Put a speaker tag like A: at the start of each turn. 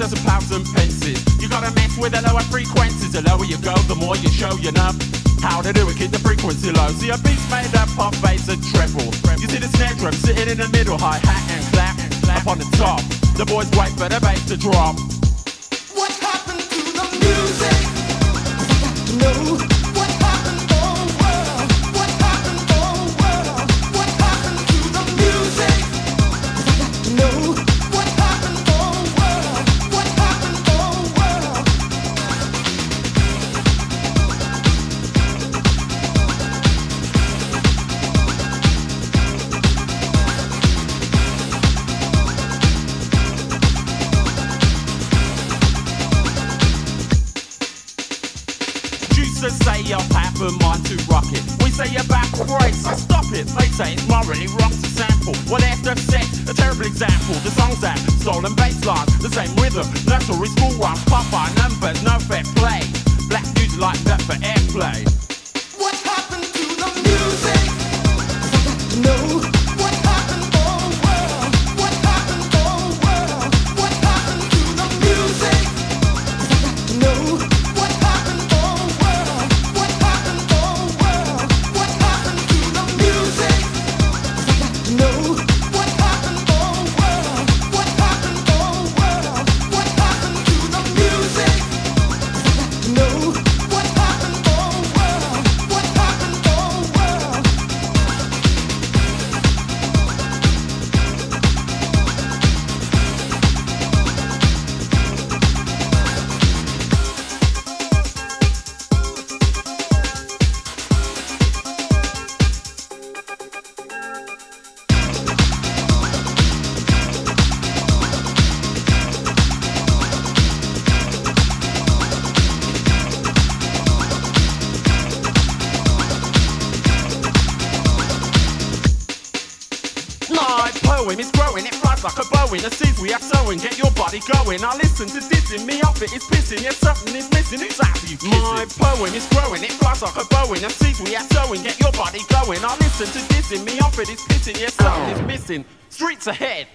A: success of pounds and pences. You gotta mess with the lower frequencies. The lower you go, the more you show you nerve. how to do it. Keep the frequency low. See a beat's made up pop bass and treble. You see the snare drum sitting in the middle, hi hat and clap up on the top. The boys wait for the bass to drop. Say I'm pat, but mine too. We say you're back breaks, race. stop it. They say it's morally wrong to sample. What after sex, a terrible example. The song's that stolen bass line, the same rhythm. Nursery school rhymes, Popeye numbers, no fair play. Black dudes like that for airplay. poem is growing, it flies like a Boeing. The seeds we are sowing, get your body going. I listen to dissing, me off it is pissing, yeah, something is missing. It's after you? My poem is growing, it flies like a Boeing. The seeds we are sowing, get your body going. I listen to dissing, me off it is pissing, yeah, something is missing. Streets ahead.